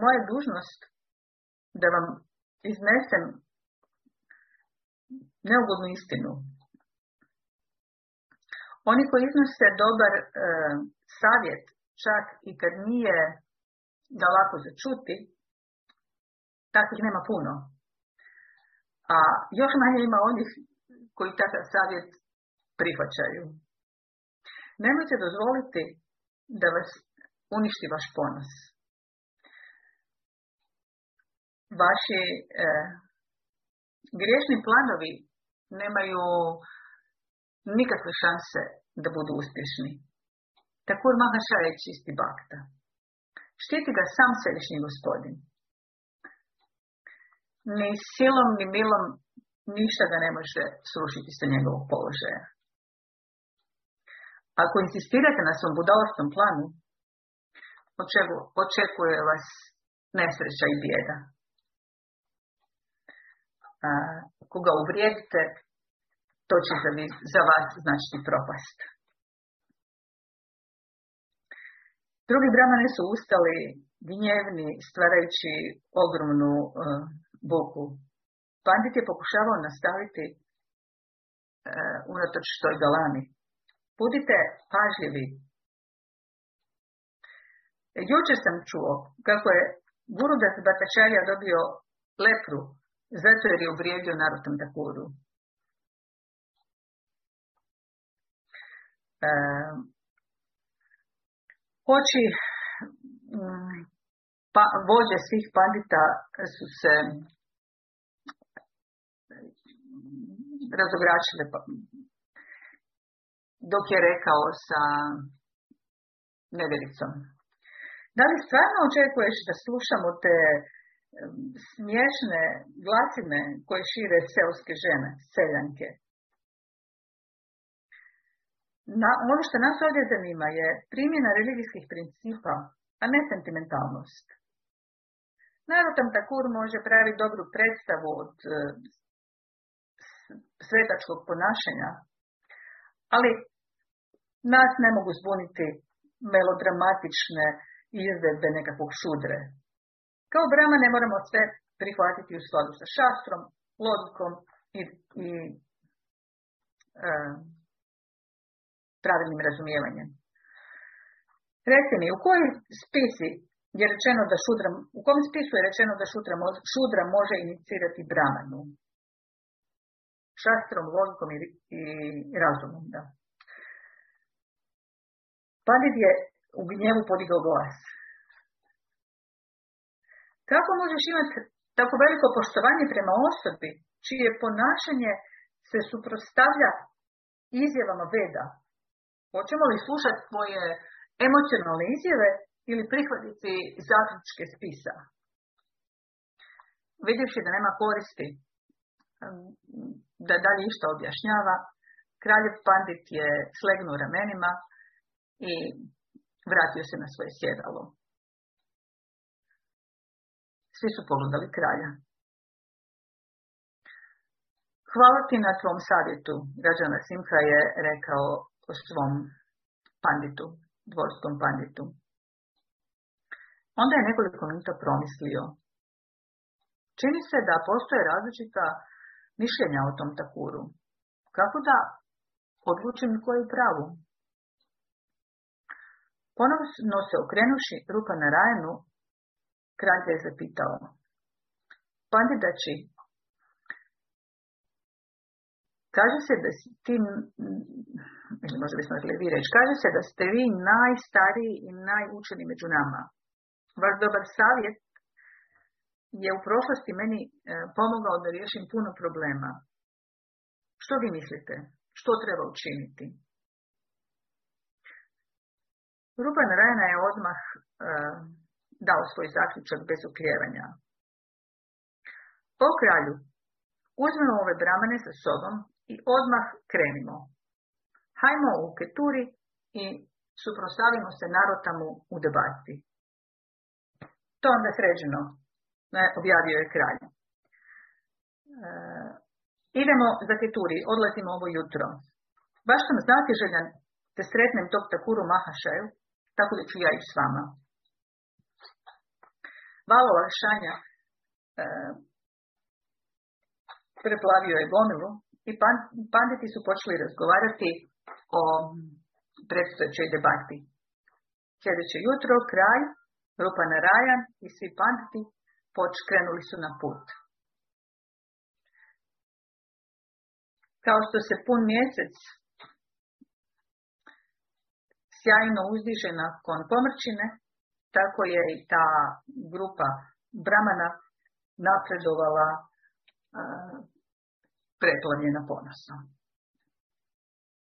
moja dužnost da vam iznesem neugodnu istinu. Oni koji iznose dobar e, savjet, čak i kad nije da lako začuti, takvih nema puno. A još manje ima onih koji takav savjet prihvaćaju. Nemojte dozvoliti da vas uništi vaš ponos. Vaši e, griješni planovi nemaju nikakve šanse da budu uspješni. Takur Mahaša je čisti bakta. Štiti ga sam središnji gospodin. Ni silom, ni milom ništa ga ne može srušiti sa njegovog položaja. Ako insistirate na svom budalostom planu, očekuje vas nesreća i bijeda. Ako ga uvrijedite, to će za, za vas značiti propast. Drugi bramane su ustali gnjevni, stvarajući ogromnu uh, buku. Pandit je pokušavao nastaviti uh, unatoč toj galami. Budite pažljivi. Jučer sam čuo kako je Gurudas Batačarja dobio lepru zato jer je uvrijedio Narutam Takuru. E, oči mm, pa, vođe svih pandita su se razogračile pa, dok je rekao sa nevjericom. Da li stvarno očekuješ da slušamo te smiješne glasine koje šire seoske žene, seljanke? Na, ono što nas ovdje zanima je primjena religijskih principa, a ne sentimentalnost. Narotam Takur može pravi dobru predstavu od svetačkog ponašanja, ali nas ne mogu zbuniti melodramatične izvedbe nekakvog šudre. Kao brama ne moramo sve prihvatiti u skladu sa šastrom, logikom i, i e, pravilnim razumijevanjem. Reci mi, u kojoj spisi je rečeno da šudra, u kom spisu je rečeno da šudra, šudra može inicirati bramanu? Šastrom, logikom i, i razumom, da. Pandit je u gnjevu podigao glas. Kako možeš imati tako veliko poštovanje prema osobi, čije ponašanje se suprostavlja izjavama veda? Hoćemo li slušati tvoje emocionalne izjave ili prihvatiti zaključke spisa? Vidjevši da nema koristi da dalje išta objašnjava, kraljev pandit je slegnuo ramenima i vratio se na svoje sjedalo. Svi su poludali kralja. Hvala ti na tvom savjetu, građana Simha je rekao o svom panditu, dvorskom panditu. Onda je nekoliko minuta promislio. Čini se da postoje različita mišljenja o tom takuru. Kako da odlučim koju pravu? Ponovno se okrenuši rupa na rajenu, kralj je zapitao. Pandidači, kaže se da si ti, ili možda bismo rekli vi reći, kaže se da ste vi najstariji i najučeni među nama. Vaš dobar savjet je u prošlosti meni e, pomogao da riješim puno problema. Što vi mislite? Što treba učiniti? Rupan Rajna je odmah e, dao svoj zaključak bez ukljevanja. O kralju, uzmemo ove bramane sa sobom i odmah krenimo. Hajmo u Keturi i suprostavimo se narotamu u debati. To onda sređeno, objavio je kralj. E, idemo za Keturi, odletimo ovo jutro. Baš sam znati željan da sretnem tog Takuru Mahašaju, tako da ću ja ići s vama. Malo olakšanja e, preplavio je gomilu i panditi su počeli razgovarati o predstojećoj debati. Sljedeće jutro kraj, Rupa Narajan i svi panditi krenuli su na put. Kao što se pun mjesec sjajno uzdiže nakon pomrčine, tako je i ta grupa Bramana napredovala preplavljena ponosom.